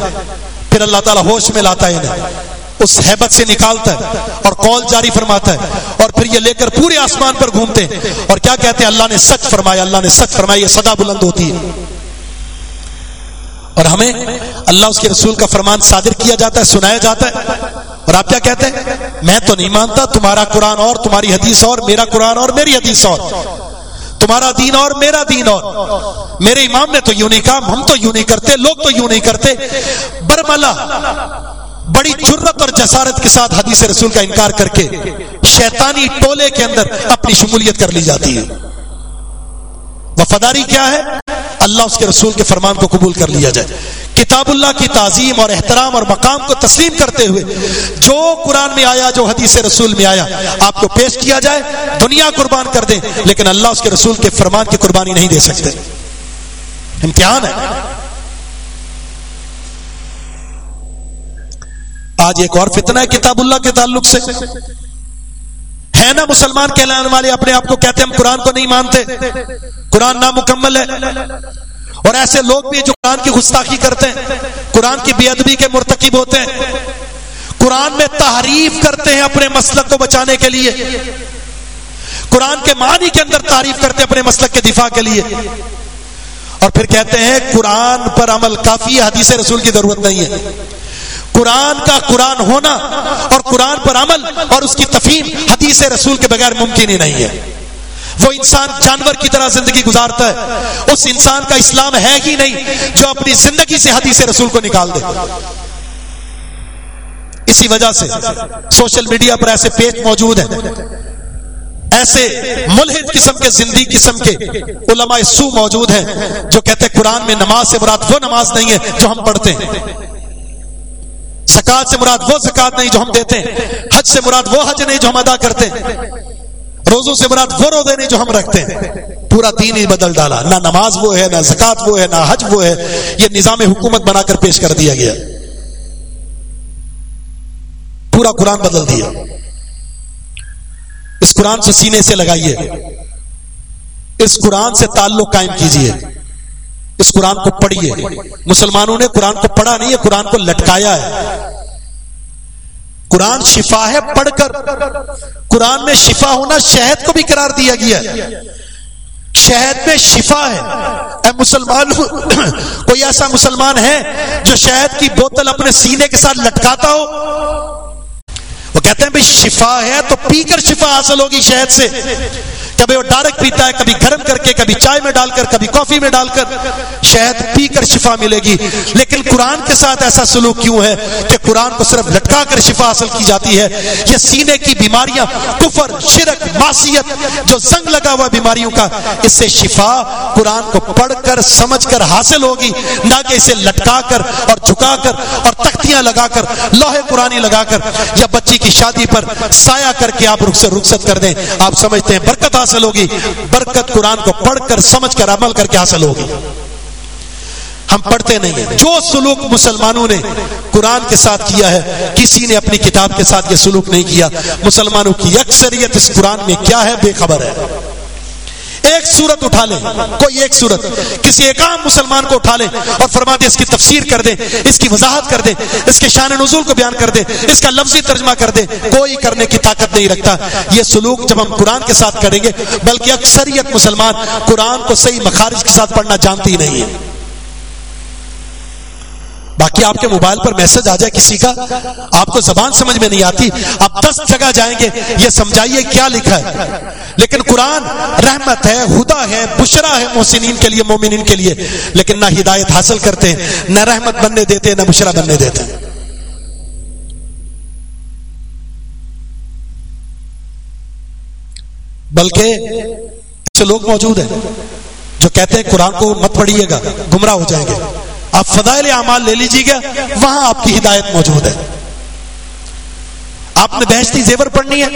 پھر اللہ تعالیٰ ہوش میں لاتا ہے انہیں۔ اس حیبت سے نکالتا ہے اور کال جاری فرماتا ہے۔ اور پھر یہ لے کر پورے آسمان پر گھومتے ہیں۔ اور کیا کہتے ہیں؟ اللہ نے سچ فرمایا، اللہ نے سچ فرمایا، یہ صدا بلند ہوتی ہے۔ اور ہمیں اللہ اس کے رسول کا فرمان صادر کیا جاتا ہے، سنایا جاتا ہے۔ اور آپ کیا کہتے ہیں؟ میں تو نہیں مانتا، تمہارا قرآن اور، تمہاری حدیث اور، میرا قرآن اور، میری حدیث اور۔ تمہارا دین اور، میرا دین اور۔ میرے امام نے تو یوں نہیں کہا، ہم تو یوں نہیں کرتے، لوگ تو یوں نہیں کرتے۔ برملا، بڑی جرت اور جسارت کے ساتھ حدیث رسول کا انکار کر کے شیطانی ٹولے کے اندر اپنی شمولیت کر لی جاتی ہے۔ وفاداری کیا ہے؟ اللہ اس کے رسول کے فرمان کو قبول کر لیا جائے۔ کتاب اللہ کی تعظیم اور احترام اور مقام کو تسلیم کرتے ہوئے جو قرآن میں آیا، جو حدیث رسول میں آیا، آپ کو پیش کیا جائے، دنیا قربان کر دیں لیکن اللہ اس کے رسول کے فرمان کی قربانی نہیں دے سکتے۔ امتحان ہے۔ آج ایک اور فتنہ ہے کتاب اللہ کے تعلق سے۔ ہے نا مسلمان کہلانے والے؟ اپنے آپ کو کہتے ہیں، ہم قرآن کو نہیں مانتے۔ قرآن نامکمل ہے۔ اور ایسے لوگ بھی جو قرآن کی گستاخی کرتے ہیں۔ قرآن کی بے ادبی کے مرتکب ہوتے ہیں۔ قرآن میں تحریف کرتے ہیں اپنے مسلک کو بچانے کے لیے۔ قرآن کے معنی کے اندر تعریف کرتے ہیں اپنے مسلک کے دفاع کے لیے۔ اور پھر کہتے ہیں، قرآن پر عمل کافی ہے، حدیث رسول کی ضرورت نہیں ہے۔ قرآن کا قرآن ہونا اور قرآن پر عمل اور اس کی تفہیم حدیث رسول کے بغیر ممکن ہی نہیں ہے۔ وہ انسان جانور کی طرح زندگی گزارتا ہے۔ اس انسان کا اسلام ہے ہی نہیں جو اپنی زندگی سے حدیث رسول کو نکال دے۔ اسی وجہ سے سوشل میڈیا پر ایسے پیج موجود ہیں۔ ایسے ملحد قسم کے، زندگی قسم کے علماء سو موجود ہیں جو کہتے ہیں قرآن میں نماز سے مراد وہ نماز نہیں ہے جو ہم پڑھتے ہیں۔ زکات سے مراد وہ زکات نہیں جو ہم دیتے ہیں، حج سے مراد وہ حج نہیں جو ہم ادا کرتے ہیں۔ روزوں سے مراد وہ روزے نہیں جو ہم رکھتے ہیں۔ پورا دین ہی بدل ڈالا۔ نہ نماز وہ ہے، نہ زکات وہ ہے، نہ حج وہ ہے۔ یہ نظام حکومت بنا کر پیش کر دیا گیا۔ پورا قرآن بدل دیا۔ اس قرآن سے سینے سے لگائیے۔ اس قرآن سے تعلق قائم کیجیے اس قرآن کو پڑھیے۔ مسلمانوں نے قرآن کو پڑھا نہیں ہے قرآن کو لٹکایا ہے۔ قرآن شفا ہے پڑھ کر۔ قرآن میں شفا ہونا شہد کو بھی قرار دیا گیا ہے۔ شہد میں شفا ہے۔ اے مسلمان، کوئی ایسا مسلمان ہے جو شہد کی بوتل اپنے سینے کے ساتھ لٹکاتا ہو؟ وہ کہتے ہیں بھائی، شفا ہے تو پی کر شفا حاصل ہوگی شہد سے۔ کبھی وہ ڈائریکٹ پیتا ہے، کبھی گرم کر کے، کبھی چائے میں ڈال کر، کبھی کافی میں ڈال کر، شہد پی کر شفا ملے گی۔ لیکن قرآن کے ساتھ ایسا سلوک کیوں ہے کہ قرآن کو صرف لٹکا کر شفا حاصل کی جاتی ہے؟ یہ سینے کی بیماریاں، کفر، شرک، معصیت، جو زنگ لگا ہوا بیماریوں کا، اس سے شفا قرآن کو پڑھ کر، سمجھ کر حاصل ہوگی۔ نہ کہ اسے لٹکا کر اور جھکا کر اور تختیاں لگا کر، لوہے قرآنی لگا کر، یا بچی کی شادی پر سایہ کر کے آپ رخصت کر دیں۔ آپ سمجھتے ہیں، برکت حاصل حاصل ہوگی۔ برکت قرآن کو پڑھ کر، سمجھ کر، عمل کر کے حاصل ہوگی۔ ہم پڑھتے نہیں جو سلوک مسلمانوں نے قرآن کے ساتھ کیا ہے، کسی نے اپنی کتاب کے ساتھ یہ سلوک نہیں کیا۔ مسلمانوں کی اکثریت اس قرآن میں کیا ہے، بے خبر ہے۔ ایک صورت اٹھا لے، کوئی ایک صورت کسی ایک عام مسلمان کو اٹھا لے اور فرما دے، اس کی تفسیر کر دے، اس کی وضاحت کر دے، اس کے شان نزول کو بیان کر دے، اس کا لفظی ترجمہ کر دے۔ کوئی کرنے کی طاقت نہیں رکھتا۔ یہ سلوک جب ہم قرآن کے ساتھ کریں گے، بلکہ اکثریت مسلمان قرآن کو صحیح مخارج کے ساتھ پڑھنا جانتی نہیں ہے باقی آپ کے موبائل پر میسج آ جائے کسی کا، آپ کو زبان سمجھ میں نہیں آتی، آپ دس جگہ جائیں گے، یہ سمجھائیے کیا لکھا ہے۔ لیکن قرآن رحمت ہے، ہدا ہے، بشرا ہے محسنین کے لیے، مومنین کے لیے۔ لیکن نہ ہدایت حاصل کرتے ہیں نہ رحمت بننے دیتے، نہ بشرا بننے دیتے۔ بلکہ ایسے لوگ موجود ہیں جو کہتے ہیں قرآن کو مت پڑھیے گا، گمراہ ہو جائیں گے۔ آپ فضائل اعمال لے لیجیے گا، وہاں آپ کی ہدایت موجود ہے۔ آپ نے بحثی زیور پڑھنی ہے،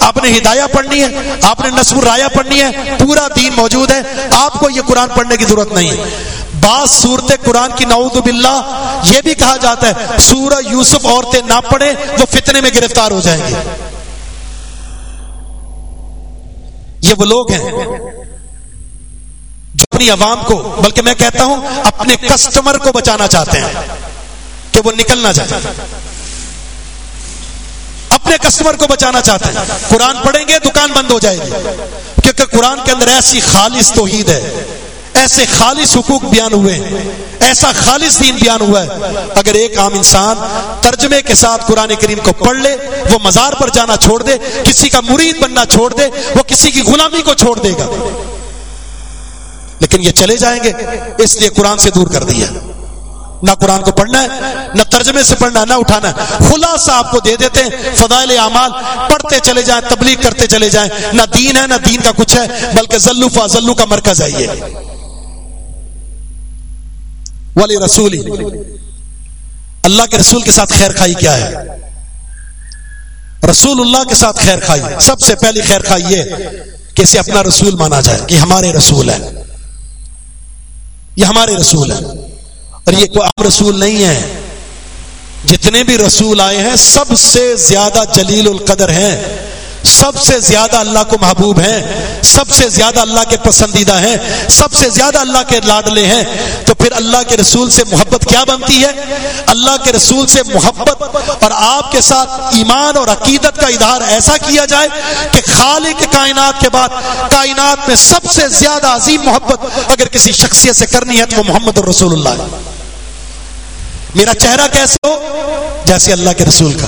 آپ نے ہدایہ پڑھنی ہے، آپ نے نصب رایا پڑھنی ہے، پورا دین موجود ہے۔ آپ کو یہ قرآن پڑھنے کی ضرورت نہیں ہے۔ بعض صورت قرآن کی نعوذ باللہ یہ بھی کہا جاتا ہے، سورہ یوسف عورتیں نہ پڑھیں وہ فتنے میں گرفتار ہو جائیں گے یہ وہ لوگ ہیں جو اپنی عوام کو، بلکہ میں کہتا ہوں، اپنے کسٹمر کو بچانا چاہتے ہیں، کہ وہ نکل نہ جائے اپنے کسٹمر کو بچانا چاہتے ہیں۔ قرآن پڑھیں گے، دکان بند ہو جائے گی۔ کیونکہ قرآن کے اندر ایسی خالص توحید ہے، ایسے خالص حقوق بیان ہوئے ایسا خالص دین بیان ہوا ہے۔ اگر ایک عام انسان ترجمے کے ساتھ قرآن کریم کو پڑھ لے، وہ مزار پر جانا چھوڑ دے، کسی کا مرید بننا چھوڑ دے، وہ کسی کی غلامی کو چھوڑ دے گا۔ لیکن یہ چلے جائیں گے، اس لیے قرآن سے دور کر دیا۔ نہ قرآن کو پڑھنا ہے، نہ ترجمے سے پڑھنا ہے نہ اٹھانا۔ ہے خلاصہ آپ کو دے دیتے ہیں، فضائل اعمال، پڑھتے چلے جائیں، تبلیغ کرتے چلے جائیں۔ نہ دین ہے، نہ دین کا کچھ ہے، بلکہ ذلو فضلو کا مرکز ہے یہ۔ ولی رسول اللہ کے رسول کے ساتھ خیر خائی کیا ہے؟ رسول اللہ کے ساتھ خیر خائی سب سے پہلی خیر خائی یہ کہ اسے اپنا رسول مانا جائے، کہ ہمارے رسول ہے یہ ہمارے رسول ہیں۔ اور یہ کوئی عام رسول نہیں ہے۔ جتنے بھی رسول آئے ہیں، سب سے زیادہ جلیل القدر ہیں۔ سب سے زیادہ اللہ کو محبوب ہیں، سب سے زیادہ اللہ کے پسندیدہ ہیں، سب سے زیادہ اللہ کے لاڈلے ہیں۔ تو پھر اللہ کے رسول سے محبت کیا بنتی ہے؟ اللہ کے رسول سے محبت اور آپ کے ساتھ ایمان اور عقیدت کا اظہار ایسا کیا جائے کہ خالق کائنات کے بعد کائنات میں سب سے زیادہ عظیم محبت اگر کسی شخصیت سے کرنی ہے تو وہ محمد الرسول اللہ میرا چہرہ کیسے ہو؟ جیسے اللہ کے رسول کا۔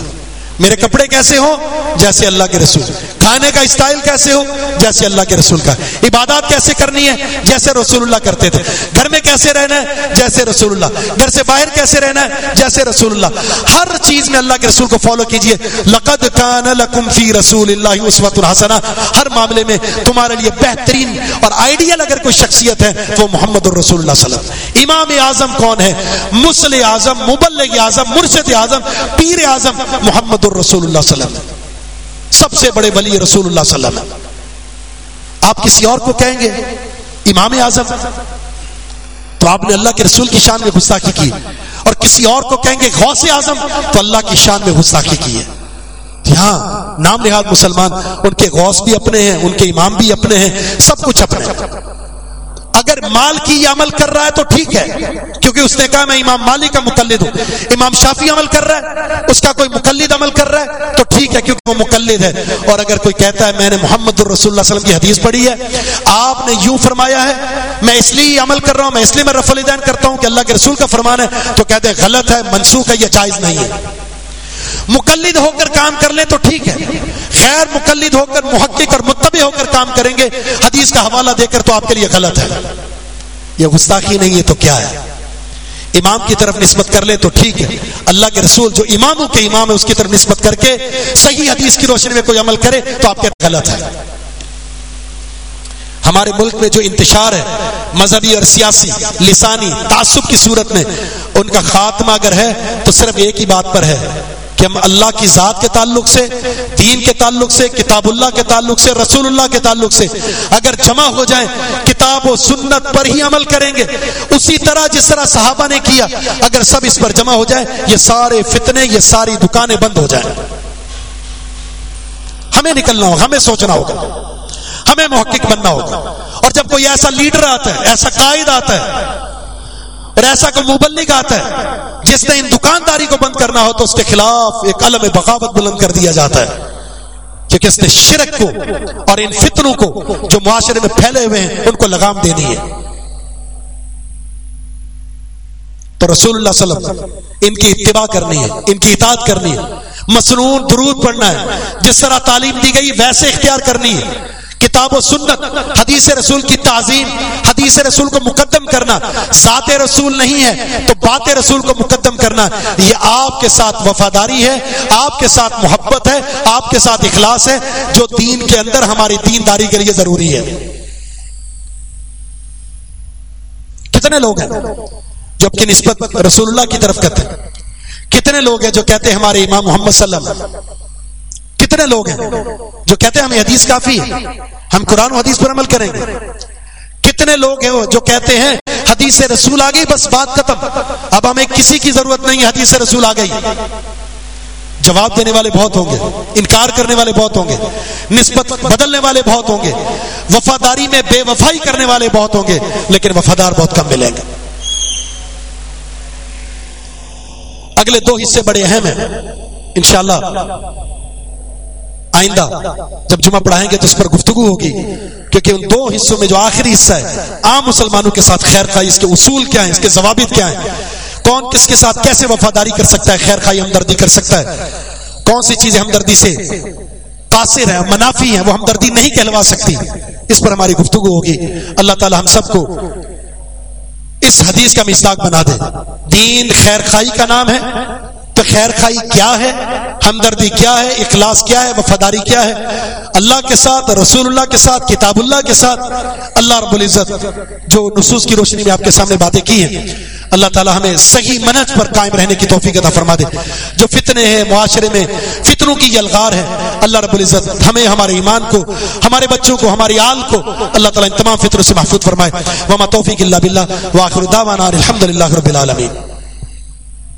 میرے کپڑے کیسے ہوں؟ جیسے اللہ کے رسول۔ کھانے کا اسٹائل کیسے ہو؟ جیسے اللہ کے رسول کا۔ عبادات کیسے کرنی ہے جیسے رسول اللہ کرتے تھے۔ گھر میں کیسے رہنا ہے؟ جیسے رسول اللہ۔ گھر سے باہر کیسے رہنا ہے؟ جیسے رسول اللہ۔ ہر چیز میں اللہ کے رسول کو فالو کیجیے۔ لقد کان لکم فی رسول اللہ اسوۃ الحسنہ ہر معاملے میں تمہارے لیے بہترین اور آئیڈیل اگر کوئی شخصیت ہے، وہ محمد الرسول اللہ صلی اللہ علیہ وسلم۔ امام اعظم کون ہے؟ مسل اعظم، مبلغ اعظم، مرشد اعظم، پیر اعظم محمد الرسول اللہ صلی اللہ علیہ وسلم۔ سب سے بڑے ولی رسول اللہ صلی اللہ علیہ وسلم۔ آپ کسی اور کو کہیں گے؟ امام اعظم۔ تو آپ نے اللہ کے رسول کی شان میں گستاخی کی۔ اور کسی اور کو کہیں گے؟ غوث اعظم۔ تو اللہ کی شان میں گستاخی کی ہے۔ جی ہاں نام نہاد مسلمان۔ ان کے غوث بھی اپنے ہیں، ان کے امام بھی اپنے ہیں، سب کچھ اپنے ہیں۔ اگر مال کی یہ عمل کر رہا ہے تو ٹھیک ہے، کیونکہ اس نے کہا میں امام مالی کا مقلد ہوں۔ امام شافی عمل کر رہا ہے، اس کا کوئی مقلد عمل کر رہا ہے تو ٹھیک ہے، کیونکہ وہ مقلد ہے۔ اور اگر کوئی کہتا ہے میں نے محمد الرسول اللہ علیہ وسلم کی حدیث پڑھی ہے، آپ نے یوں فرمایا ہے، میں اس لیے عمل کر رہا ہوں، میں اس لیے میں رف الدین کرتا ہوں کہ اللہ کے رسول کا فرمان ہے تو کہتے ہیں غلط ہے، منسوخ ہے، یہ جائز نہیں ہے۔ مقلد ہو کر کام کر لیں تو ٹھیک ہے۔ خیر مقلد ہو کر محقق اور متبع ہو کر کام کریں گے، حدیث کا حوالہ دے کر تو آپ کے لیے غلط ہے۔ یہ گستاخی نہیں ہے تو کیا ہے؟ امام کی طرف نسبت کر لے تو ٹھیک ہے۔ اللہ کے رسول جو اماموں کے امام ہے اس کی طرف نسبت کر کے صحیح حدیث کی روشنی میں کوئی عمل کرے تو آپ کے غلط ہے۔ ہمارے ملک میں جو انتشار ہے، مذہبی اور سیاسی، لسانی، تعصب کی صورت میں، ان کا خاتمہ اگر ہے تو صرف ایک ہی بات پر ہے۔ کہ ہم اللہ کی ذات کے تعلق سے، دین کے تعلق سے، کتاب اللہ کے تعلق سے، رسول اللہ کے تعلق سے اگر جمع ہو جائیں، کتاب و سنت پر ہی عمل کریں گے۔ اسی طرح جس طرح صحابہ نے کیا، اگر سب اس پر جمع ہو جائے یہ سارے فتنے، یہ ساری دکانیں بند ہو جائیں۔ ہمیں نکلنا ہوگا، ہمیں سوچنا ہوگا۔ ہمیں محقق بننا ہوگا۔ اور جب کوئی ایسا لیڈر آتا ہے، ایسا قائد آتا ہے، اور ایسا کوئی مبلغ آتا ہے جس نے ان دکانداری کو بند کرنا ہو تو اس کے خلاف ایک علم بغاوت بلند کر دیا جاتا ہے۔ کیونکہ اس نے شرک کو اور ان فتنوں کو جو معاشرے میں پھیلے ہوئے ہیں، ان کو لگام دینی ہے۔ تو رسول اللہ صلی اللہ علیہ وسلم، ان کی اتباع کرنی ہے، ان کی اطاعت کرنی ہے۔ مصنون درود پڑھنا ہے، جس طرح تعلیم دی گئی، ویسے اختیار کرنی ہے۔ کتاب و سنت، حدیث رسول کی تعظیم، حدیث رسول کو مقدم کرنا۔ ذات رسول نہیں ہے تو بات رسول کو مقدم کرنا۔ یہ آپ کے ساتھ وفاداری ہے، آپ کے ساتھ محبت ہے، آپ کے ساتھ اخلاص ہے، جو دین کے اندر ہماری دینداری کے لیے ضروری ہے۔ کتنے لوگ ہیں جو اپنی نسبت رسول اللہ کی طرف کرتے ہیں؟ کتنے لوگ ہیں جو کہتے ہیں ہمارے امام محمد صلی اللہ علیہ وسلم کتنے لوگ ہیں جو کہتے ہیں ہمیں حدیث کافی ہے، ہم قرآن و حدیث پر عمل کریں گے۔ کتنے لوگ ہیں جو کہتے ہیں حدیث رسول آ گئی، بس بات ختم۔ اب ہمیں کسی کی ضرورت نہیں، حدیث رسول آ گئی۔ جواب دینے والے بہت ہوں گے، انکار کرنے والے بہت ہوں گے، نسبت بدلنے والے بہت ہوں گے، وفاداری میں بے وفائی کرنے والے بہت ہوں گے، لیکن وفادار بہت کم ملیں گے۔ اگلے دو حصے بڑے اہم ہیں۔ انشاءاللہ آئندہ جب جمعہ پڑھائیں گے تو اس پر گفتگو ہوگی، کیونکہ ان دو حصوں میں جو آخری حصہ ہے، عام مسلمانوں کے ساتھ خیر خائی اس کے اصول کیا ہیں، اس کے ضوابط کیا ہیں؟ کون کس کے ساتھ کیسے وفاداری کر سکتا ہے، خیر خائی ہمدردی کر سکتا ہے؟ کون سی چیزیں ہمدردی سے قاصر ہیں، منافی ہیں، وہ ہمدردی نہیں کہلوا سکتی؟ اس پر ہماری گفتگو ہوگی۔ اللہ تعالی ہم سب کو اس حدیث کا مزاق بنا دے۔ دین خیر خائی کا نام ہے تو خیر خائی کیا ہے؟ ہمدردی کیا ہے؟ اخلاص کیا ہے؟ وفاداری کیا ہے؟ اللہ کے ساتھ، رسول اللہ کے ساتھ، کتاب اللہ کے ساتھ، اللہ رب العزت جو نصوص کی روشنی میں آپ کے سامنے باتیں کی ہیں، اللہ تعالی ہمیں صحیح منج پر قائم رہنے کی توفیق عطا فرما دے۔ جو فتنے ہیں، معاشرے میں فتنوں کی یلغار ہے اللہ رب العزت ہمیں، ہمارے ایمان کو، ہمارے بچوں کو، ہماری آل کو اللہ تعالی ان تمام فطروں سے محفوظ فرمائے۔ وما توفیق اللہ باللہ واخر دعوانا الحمد الحمدللہ رب العالمین